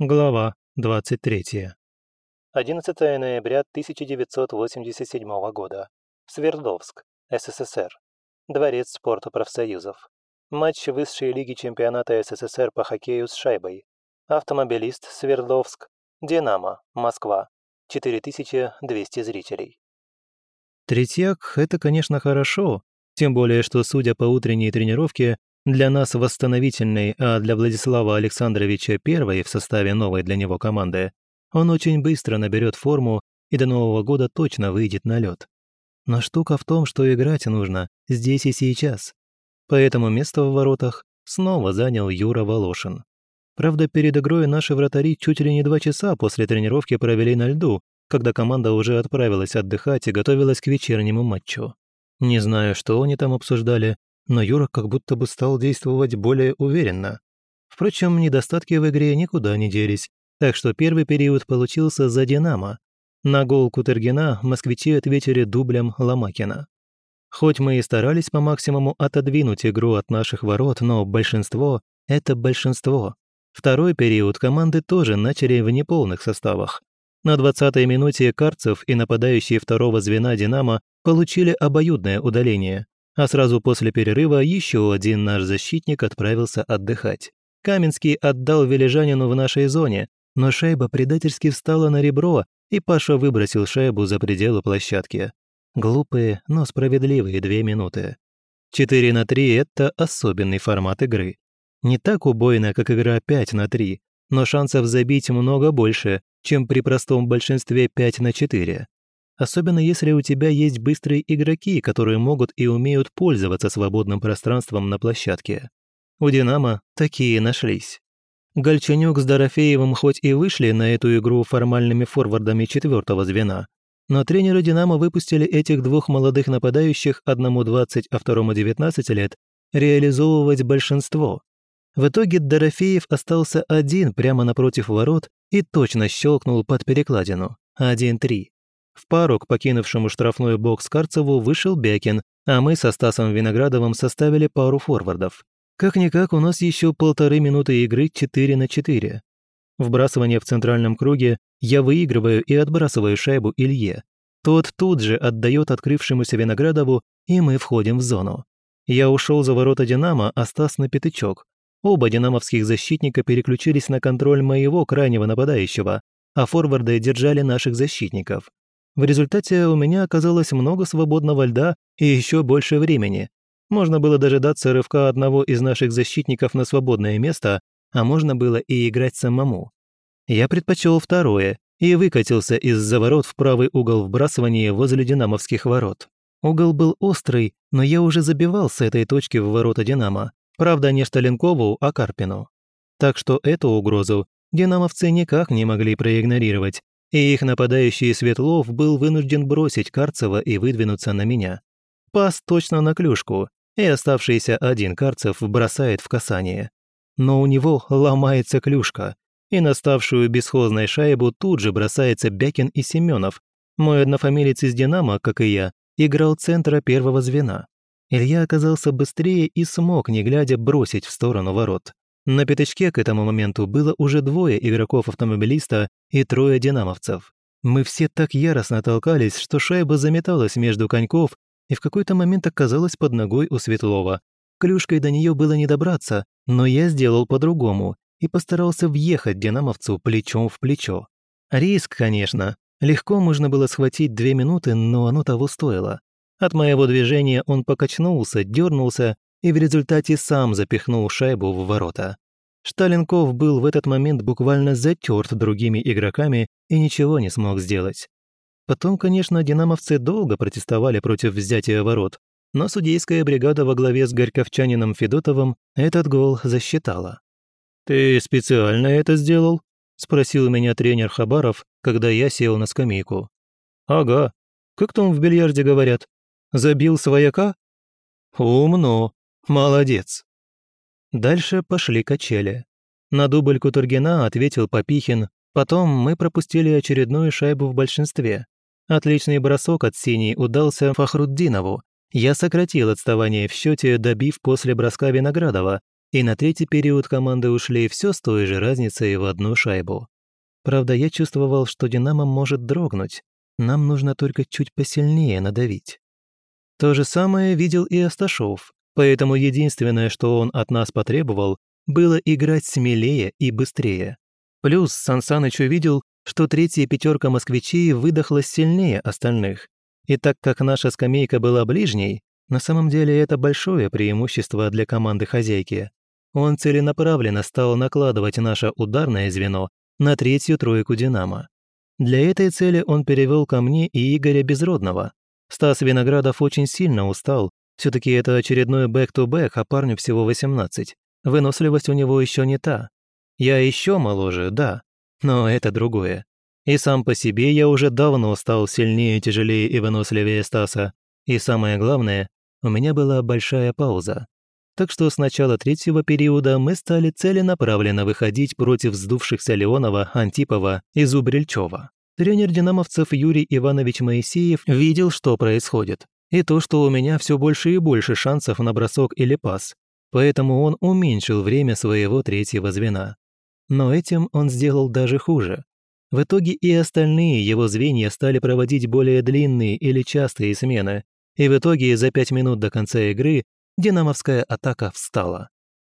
Глава 23. 11 ноября 1987 года. Свердловск, СССР. Дворец спорта профсоюзов. Матч высшей лиги чемпионата СССР по хоккею с шайбой. Автомобилист Свердловск. Динамо, Москва. 4200 зрителей. Третьяк – это, конечно, хорошо, тем более, что, судя по утренней тренировке, для нас восстановительной, а для Владислава Александровича первой в составе новой для него команды, он очень быстро наберет форму и до Нового года точно выйдет на лед. Но штука в том, что играть нужно здесь и сейчас. Поэтому место в воротах снова занял Юра Волошин. Правда, перед игрой наши вратари чуть ли не два часа после тренировки провели на льду, когда команда уже отправилась отдыхать и готовилась к вечернему матчу. Не знаю, что они там обсуждали, но Юра как будто бы стал действовать более уверенно. Впрочем, недостатки в игре никуда не делись, так что первый период получился за «Динамо». На гол Кутергина москвичи ответили дублем Ломакина. Хоть мы и старались по максимуму отодвинуть игру от наших ворот, но большинство – это большинство. Второй период команды тоже начали в неполных составах. На 20-й минуте Карцев и нападающие второго звена «Динамо» получили обоюдное удаление, а сразу после перерыва еще один наш защитник отправился отдыхать. Каменский отдал Вележанину в нашей зоне, но шайба предательски встала на ребро, и Паша выбросил шайбу за пределы площадки. Глупые, но справедливые две минуты. 4 на 3 – это особенный формат игры. Не так убойно, как игра 5 на 3, но шансов забить много больше, чем при простом большинстве 5 на 4 особенно если у тебя есть быстрые игроки, которые могут и умеют пользоваться свободным пространством на площадке. У «Динамо» такие нашлись. Гольчанюк с Дорофеевым хоть и вышли на эту игру формальными форвардами четвертого звена, но тренеры «Динамо» выпустили этих двух молодых нападающих, одному 20, а второму 19 лет, реализовывать большинство. В итоге Дорофеев остался один прямо напротив ворот и точно щелкнул под перекладину. 1-3. В пару к покинувшему штрафной бокс Карцеву вышел Бякин, а мы со Стасом Виноградовым составили пару форвардов. Как-никак у нас еще полторы минуты игры 4 на 4. Вбрасывание в центральном круге я выигрываю и отбрасываю шайбу Илье. Тот тут же отдает открывшемуся Виноградову, и мы входим в зону. Я ушел за ворота «Динамо», а Стас на пятачок. Оба динамовских защитника переключились на контроль моего крайнего нападающего, а форварды держали наших защитников. В результате у меня оказалось много свободного льда и еще больше времени. Можно было дожидаться рывка одного из наших защитников на свободное место, а можно было и играть самому. Я предпочел второе и выкатился из-за ворот в правый угол вбрасывания возле динамовских ворот. Угол был острый, но я уже забивал с этой точки в ворота «Динамо». Правда, не Шталенкову, а Карпину. Так что эту угрозу динамовцы никак не могли проигнорировать, и их нападающий Светлов был вынужден бросить Карцева и выдвинуться на меня. Пас точно на клюшку, и оставшийся один Карцев бросает в касание. Но у него ломается клюшка, и на ставшую бесхозной шайбу тут же бросается Бякин и Семенов. Мой однофамилец из «Динамо», как и я, играл центра первого звена. Илья оказался быстрее и смог, не глядя, бросить в сторону ворот. На пятачке к этому моменту было уже двое игроков-автомобилиста и трое динамовцев. Мы все так яростно толкались, что шайба заметалась между коньков и в какой-то момент оказалась под ногой у Светлова. Клюшкой до нее было не добраться, но я сделал по-другому и постарался въехать динамовцу плечом в плечо. Риск, конечно. Легко можно было схватить две минуты, но оно того стоило. От моего движения он покачнулся, дернулся и в результате сам запихнул шайбу в ворота. Шталенков был в этот момент буквально затерт другими игроками и ничего не смог сделать. Потом, конечно, динамовцы долго протестовали против взятия ворот, но судейская бригада во главе с горьковчанином Федотовым этот гол засчитала. «Ты специально это сделал?» – спросил меня тренер Хабаров, когда я сел на скамейку. «Ага. Как там в бильярде говорят? Забил свояка?» «Умно. Молодец. Дальше пошли качели. На дубль Кутургина ответил Попихин, потом мы пропустили очередную шайбу в большинстве. Отличный бросок от синей удался Фахруддинову. Я сократил отставание в счете, добив после броска Виноградова, и на третий период команды ушли все с той же разницей в одну шайбу. Правда, я чувствовал, что «Динамо» может дрогнуть. Нам нужно только чуть посильнее надавить. То же самое видел и Асташов, поэтому единственное, что он от нас потребовал, было играть смелее и быстрее. Плюс Сансаныч увидел, что третья пятерка москвичей выдохлась сильнее остальных. И так как наша скамейка была ближней, на самом деле это большое преимущество для команды хозяйки. Он целенаправленно стал накладывать наше ударное звено на третью тройку «Динамо». Для этой цели он перевел ко мне и Игоря Безродного. Стас Виноградов очень сильно устал, все таки это очередной back-to-back, а парню всего 18. Выносливость у него еще не та. Я еще моложе, да, но это другое. И сам по себе я уже давно стал сильнее, тяжелее и выносливее Стаса. И самое главное, у меня была большая пауза. Так что с начала третьего периода мы стали целенаправленно выходить против сдувшихся Леонова, Антипова и Зубрильчева. Тренер динамовцев Юрий Иванович Моисеев видел, что происходит, и то, что у меня все больше и больше шансов на бросок или пас, поэтому он уменьшил время своего третьего звена. Но этим он сделал даже хуже. В итоге и остальные его звенья стали проводить более длинные или частые смены, и в итоге за пять минут до конца игры динамовская атака встала.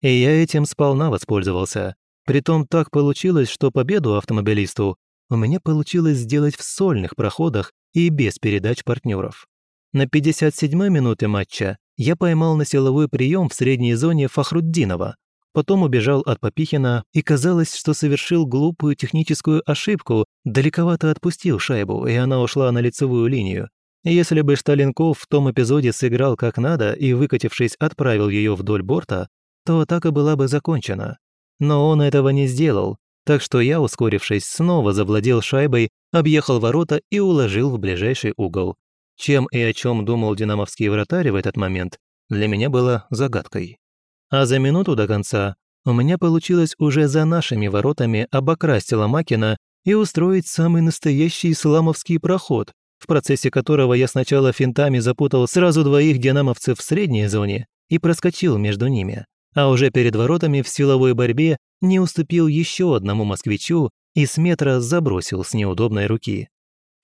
И я этим сполна воспользовался. Притом так получилось, что победу автомобилисту у меня получилось сделать в сольных проходах и без передач партнеров. На 57-й минуте матча я поймал на силовой прием в средней зоне Фахруддинова, потом убежал от Попихина и казалось, что совершил глупую техническую ошибку, далековато отпустил шайбу, и она ушла на лицевую линию. Если бы Шталенков в том эпизоде сыграл как надо и, выкатившись, отправил ее вдоль борта, то атака была бы закончена. Но он этого не сделал, так что я, ускорившись, снова завладел шайбой, объехал ворота и уложил в ближайший угол. Чем и о чем думал динамовский вратарь в этот момент, для меня было загадкой. А за минуту до конца у меня получилось уже за нашими воротами обокрасть Ломакина и устроить самый настоящий исламовский проход, в процессе которого я сначала финтами запутал сразу двоих динамовцев в средней зоне и проскочил между ними, а уже перед воротами в силовой борьбе не уступил еще одному москвичу и с метра забросил с неудобной руки.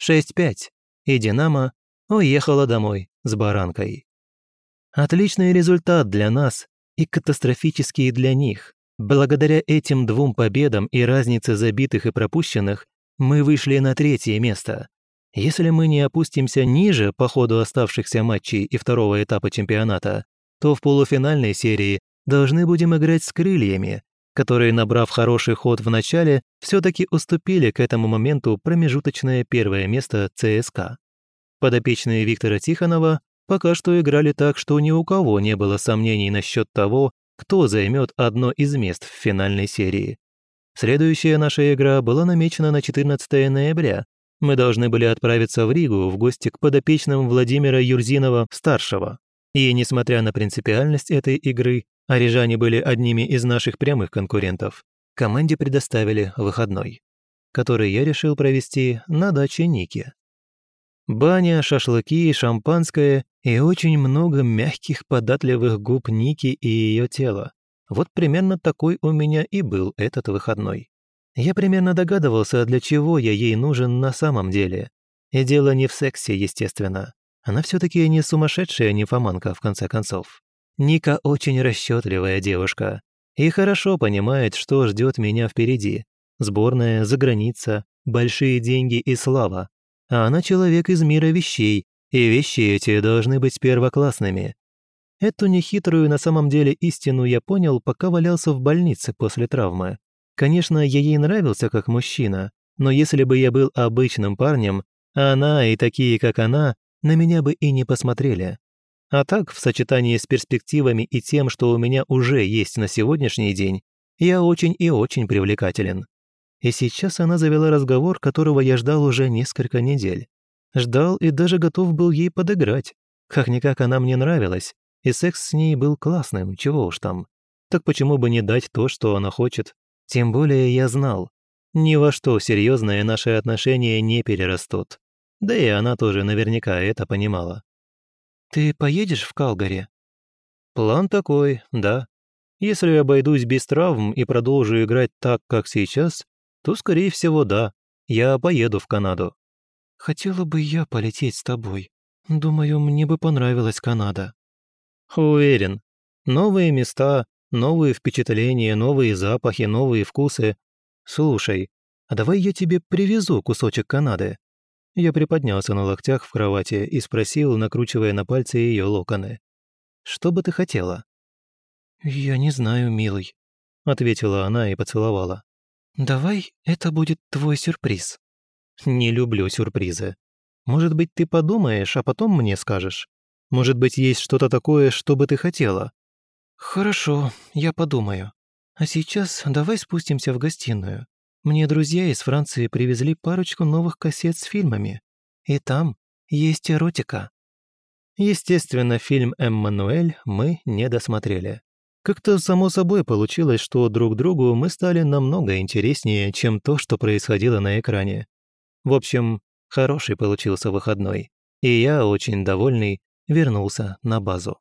6-5, и «Динамо» уехала домой с баранкой. Отличный результат для нас и катастрофические для них. Благодаря этим двум победам и разнице забитых и пропущенных мы вышли на третье место. Если мы не опустимся ниже по ходу оставшихся матчей и второго этапа чемпионата, то в полуфинальной серии должны будем играть с крыльями, которые, набрав хороший ход в начале, все-таки уступили к этому моменту промежуточное первое место ЦСКА. Подопечные Виктора Тихонова пока что играли так, что ни у кого не было сомнений насчет того, кто займет одно из мест в финальной серии. Следующая наша игра была намечена на 14 ноября. Мы должны были отправиться в Ригу в гости к подопечным Владимира Юрзинова-старшего. И несмотря на принципиальность этой игры, а рижане были одними из наших прямых конкурентов, команде предоставили выходной, который я решил провести на даче Ники. Баня, шашлыки, шампанское и очень много мягких податливых губ Ники и ее тела. Вот примерно такой у меня и был этот выходной. Я примерно догадывался, для чего я ей нужен на самом деле. И дело не в сексе, естественно. Она все таки не сумасшедшая нимфоманка, в конце концов. Ника очень расчетливая девушка и хорошо понимает, что ждет меня впереди. Сборная, заграница, большие деньги и слава а она человек из мира вещей, и вещи эти должны быть первоклассными. Эту нехитрую на самом деле истину я понял, пока валялся в больнице после травмы. Конечно, я ей нравился как мужчина, но если бы я был обычным парнем, она и такие, как она, на меня бы и не посмотрели. А так, в сочетании с перспективами и тем, что у меня уже есть на сегодняшний день, я очень и очень привлекателен. И сейчас она завела разговор, которого я ждал уже несколько недель. Ждал и даже готов был ей подыграть. Как-никак она мне нравилась, и секс с ней был классным, чего уж там. Так почему бы не дать то, что она хочет? Тем более я знал. Ни во что серьезное наши отношения не перерастут. Да и она тоже наверняка это понимала. «Ты поедешь в Калгари?» «План такой, да. Если обойдусь без травм и продолжу играть так, как сейчас, то, скорее всего, да, я поеду в Канаду. Хотела бы я полететь с тобой. Думаю, мне бы понравилась Канада. Уверен. Новые места, новые впечатления, новые запахи, новые вкусы. Слушай, а давай я тебе привезу кусочек Канады. Я приподнялся на локтях в кровати и спросил, накручивая на пальцы ее локоны. «Что бы ты хотела?» «Я не знаю, милый», — ответила она и поцеловала. «Давай это будет твой сюрприз». «Не люблю сюрпризы. Может быть, ты подумаешь, а потом мне скажешь? Может быть, есть что-то такое, что бы ты хотела?» «Хорошо, я подумаю. А сейчас давай спустимся в гостиную. Мне друзья из Франции привезли парочку новых кассет с фильмами. И там есть эротика». Естественно, фильм «Эммануэль» мы не досмотрели. Как-то само собой получилось, что друг другу мы стали намного интереснее, чем то, что происходило на экране. В общем, хороший получился выходной, и я, очень довольный, вернулся на базу.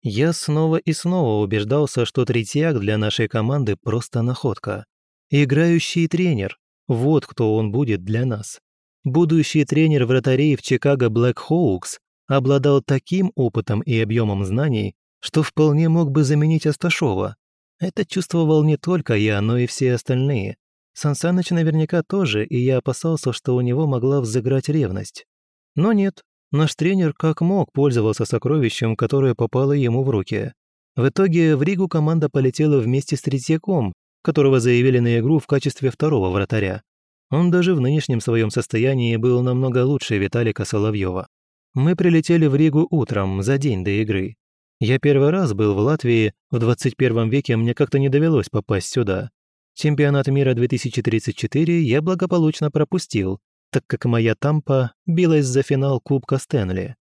Я снова и снова убеждался, что Третьяк для нашей команды просто находка. Играющий тренер – вот кто он будет для нас. Будущий тренер вратарей в Чикаго Блэк Хоукс обладал таким опытом и объемом знаний, что вполне мог бы заменить Асташова. Это чувствовал не только я, но и все остальные. Сансаныч наверняка тоже, и я опасался, что у него могла взыграть ревность. Но нет, наш тренер как мог пользовался сокровищем, которое попало ему в руки. В итоге в Ригу команда полетела вместе с Третьяком, которого заявили на игру в качестве второго вратаря. Он даже в нынешнем своем состоянии был намного лучше Виталика Соловьева. Мы прилетели в Ригу утром, за день до игры. Я первый раз был в Латвии, в 21 веке мне как-то не довелось попасть сюда. Чемпионат мира 2034 я благополучно пропустил, так как моя Тампа билась за финал Кубка Стэнли.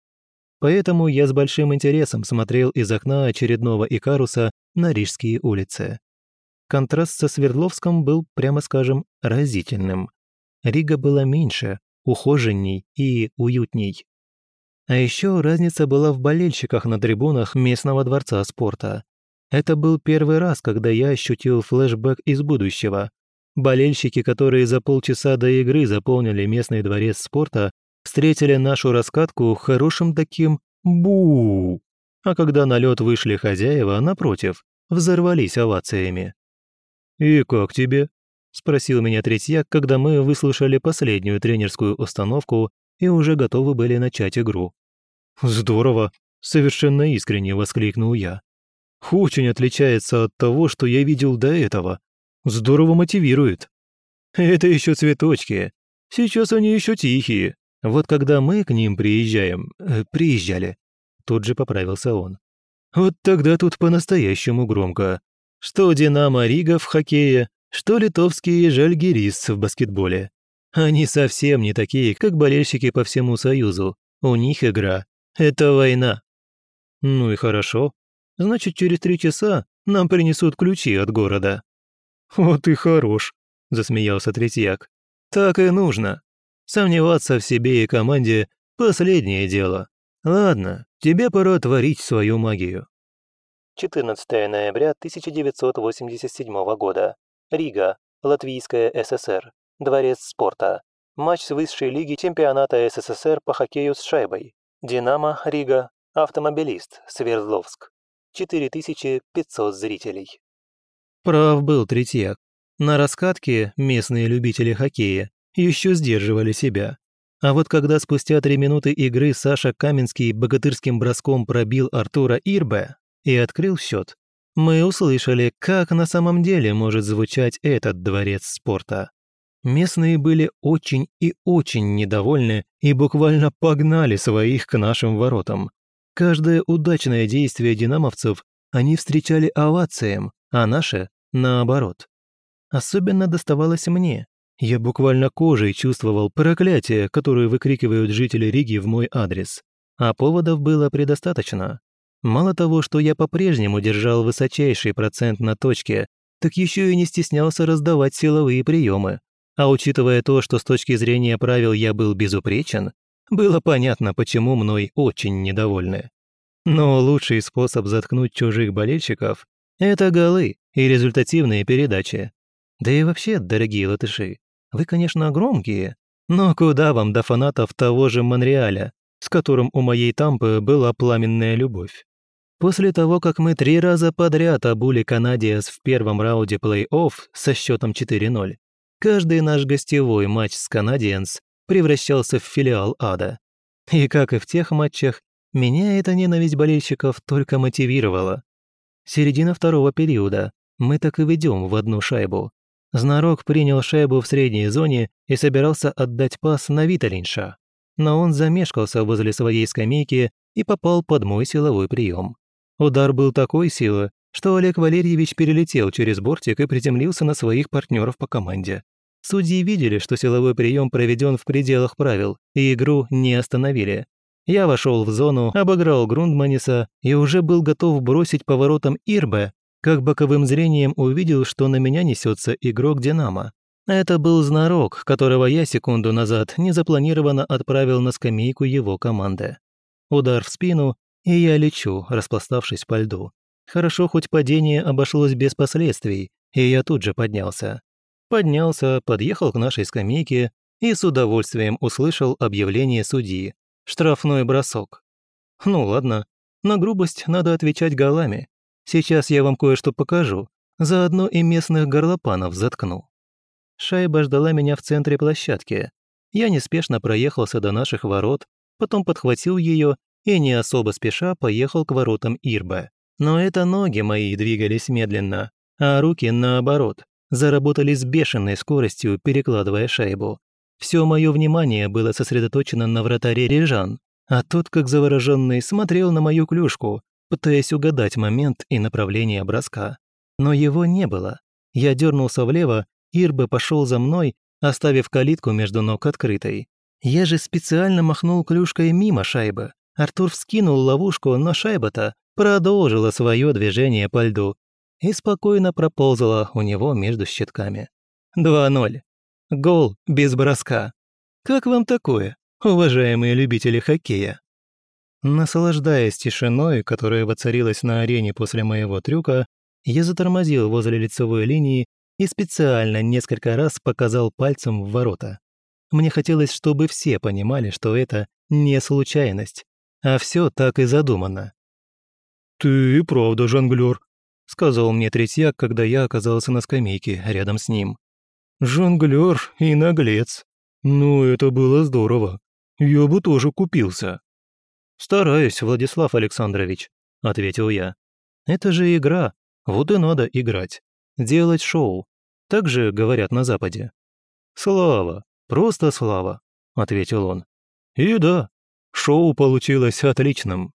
Поэтому я с большим интересом смотрел из окна очередного Икаруса на Рижские улицы. Контраст со Свердловском был, прямо скажем, разительным. Рига была меньше, ухоженней и уютней. А еще разница была в болельщиках на трибунах местного дворца спорта. Это был первый раз, когда я ощутил флешбэк из будущего. Болельщики, которые за полчаса до игры заполнили местный дворец спорта, встретили нашу раскатку хорошим таким бу. А когда на лед вышли хозяева, напротив, взорвались овациями. «И как тебе?» – спросил меня Третьяк, когда мы выслушали последнюю тренерскую установку и уже готовы были начать игру. «Здорово!» – совершенно искренне воскликнул я. «Очень отличается от того, что я видел до этого. Здорово мотивирует». «Это еще цветочки. Сейчас они еще тихие. Вот когда мы к ним приезжаем... Э, приезжали». Тут же поправился он. «Вот тогда тут по-настоящему громко. Что «Динамо» Рига в хоккее, что литовские «Жальгирис» в баскетболе. Они совсем не такие, как болельщики по всему Союзу. У них игра – это война. Ну и хорошо. Значит, через три часа нам принесут ключи от города. Вот и хорош, засмеялся Третьяк. Так и нужно. Сомневаться в себе и команде – последнее дело. Ладно, тебе пора творить свою магию. 14 ноября 1987 года. Рига, Латвийская ССР. Дворец спорта. Матч с высшей лиги чемпионата СССР по хоккею с шайбой. «Динамо», Рига, «Автомобилист», Свердловск. 4500 зрителей. Прав был Третьяк. На раскатке местные любители хоккея еще сдерживали себя. А вот когда спустя три минуты игры Саша Каменский богатырским броском пробил Артура Ирбе и открыл счет, мы услышали, как на самом деле может звучать этот дворец спорта. Местные были очень и очень недовольны и буквально погнали своих к нашим воротам. Каждое удачное действие динамовцев они встречали овацием, а наше – наоборот. Особенно доставалось мне. Я буквально кожей чувствовал проклятие, которое выкрикивают жители Риги в мой адрес. А поводов было предостаточно. Мало того, что я по-прежнему держал высочайший процент на точке, так еще и не стеснялся раздавать силовые приемы, а учитывая то, что с точки зрения правил я был безупречен, было понятно, почему мной очень недовольны. Но лучший способ заткнуть чужих болельщиков Это голы и результативные передачи. Да и вообще, дорогие латыши, вы, конечно, громкие, но куда вам до фанатов того же Монреаля, с которым у моей Тампы была пламенная любовь? После того, как мы три раза подряд обули Канадиас в первом раунде плей-офф со счетом 4-0, каждый наш гостевой матч с Канадиенс превращался в филиал ада. И как и в тех матчах, меня эта ненависть болельщиков только мотивировала. Середина второго периода. Мы так и ведем в одну шайбу. Знарок принял шайбу в средней зоне и собирался отдать пас на Виталинша. Но он замешкался возле своей скамейки и попал под мой силовой прием. Удар был такой силы, что Олег Валерьевич перелетел через бортик и приземлился на своих партнеров по команде. Судьи видели, что силовой прием проведен в пределах правил, и игру не остановили. Я вошел в зону, обыграл Грундманиса и уже был готов бросить поворотом Ирбе, как боковым зрением увидел, что на меня несется игрок «Динамо». Это был знарок, которого я секунду назад незапланированно отправил на скамейку его команды. Удар в спину, и я лечу, распластавшись по льду. Хорошо, хоть падение обошлось без последствий, и я тут же поднялся. Поднялся, подъехал к нашей скамейке и с удовольствием услышал объявление судьи. Штрафной бросок. Ну ладно, на грубость надо отвечать голами. Сейчас я вам кое-что покажу, заодно и местных горлопанов заткну. Шайба ждала меня в центре площадки. Я неспешно проехался до наших ворот, потом подхватил ее и не особо спеша поехал к воротам Ирба. Но это ноги мои двигались медленно, а руки, наоборот, заработали с бешеной скоростью, перекладывая шайбу. Все мое внимание было сосредоточено на вратаре Режан, а тот, как завороженный, смотрел на мою клюшку, пытаясь угадать момент и направление броска. Но его не было. Я дернулся влево, Ирба пошел за мной, оставив калитку между ног открытой. Я же специально махнул клюшкой мимо шайбы, Артур вскинул ловушку, но шайба-то продолжила свое движение по льду и спокойно проползала у него между щитками. 2-0. Гол без броска. Как вам такое, уважаемые любители хоккея? Наслаждаясь тишиной, которая воцарилась на арене после моего трюка, я затормозил возле лицевой линии и специально несколько раз показал пальцем в ворота. Мне хотелось, чтобы все понимали, что это не случайность, а все так и задумано. «Ты правда жонглёр», — сказал мне Третьяк, когда я оказался на скамейке рядом с ним. «Жонглёр и наглец. Ну, это было здорово. Я бы тоже купился». «Стараюсь, Владислав Александрович», — ответил я. «Это же игра, вот и надо играть. Делать шоу. Так же говорят на Западе». «Слава, просто слава», — ответил он. «И да, Шоу получилось отличным.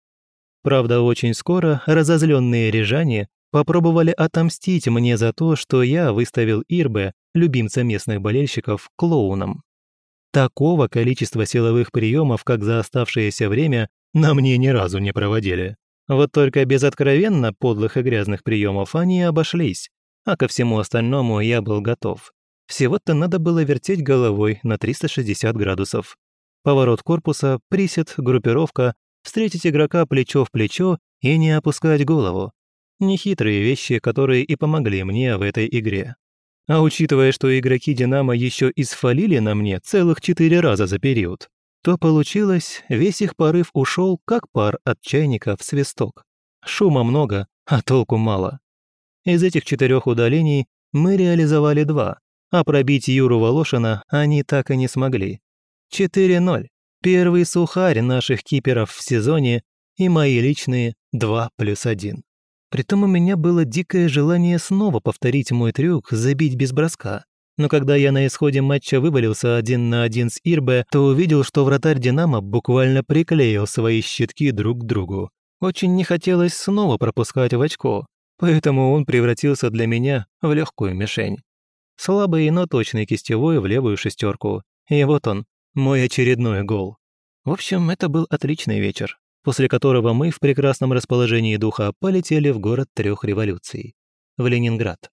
Правда, очень скоро разозленные рижане попробовали отомстить мне за то, что я выставил Ирбе, любимца местных болельщиков, клоуном. Такого количества силовых приемов, как за оставшееся время, на мне ни разу не проводили. Вот только без откровенно подлых и грязных приемов они обошлись, а ко всему остальному я был готов. Всего-то надо было вертеть головой на 360 градусов поворот корпуса, присед, группировка, встретить игрока плечо в плечо и не опускать голову. Нехитрые вещи, которые и помогли мне в этой игре. А учитывая, что игроки «Динамо» еще и сфалили на мне целых четыре раза за период, то получилось, весь их порыв ушел, как пар от чайника в свисток. Шума много, а толку мало. Из этих четырех удалений мы реализовали два, а пробить Юру Волошина они так и не смогли. 4-0. Первый сухарь наших киперов в сезоне и мои личные 2 плюс 1. Притом у меня было дикое желание снова повторить мой трюк, забить без броска. Но когда я на исходе матча вывалился один на один с Ирбе, то увидел, что вратарь «Динамо» буквально приклеил свои щитки друг к другу. Очень не хотелось снова пропускать в очко, поэтому он превратился для меня в легкую мишень. Слабый, но точный кистевой в левую шестерку. И вот он, мой очередной гол. В общем, это был отличный вечер, после которого мы в прекрасном расположении духа полетели в город трех революций – в Ленинград.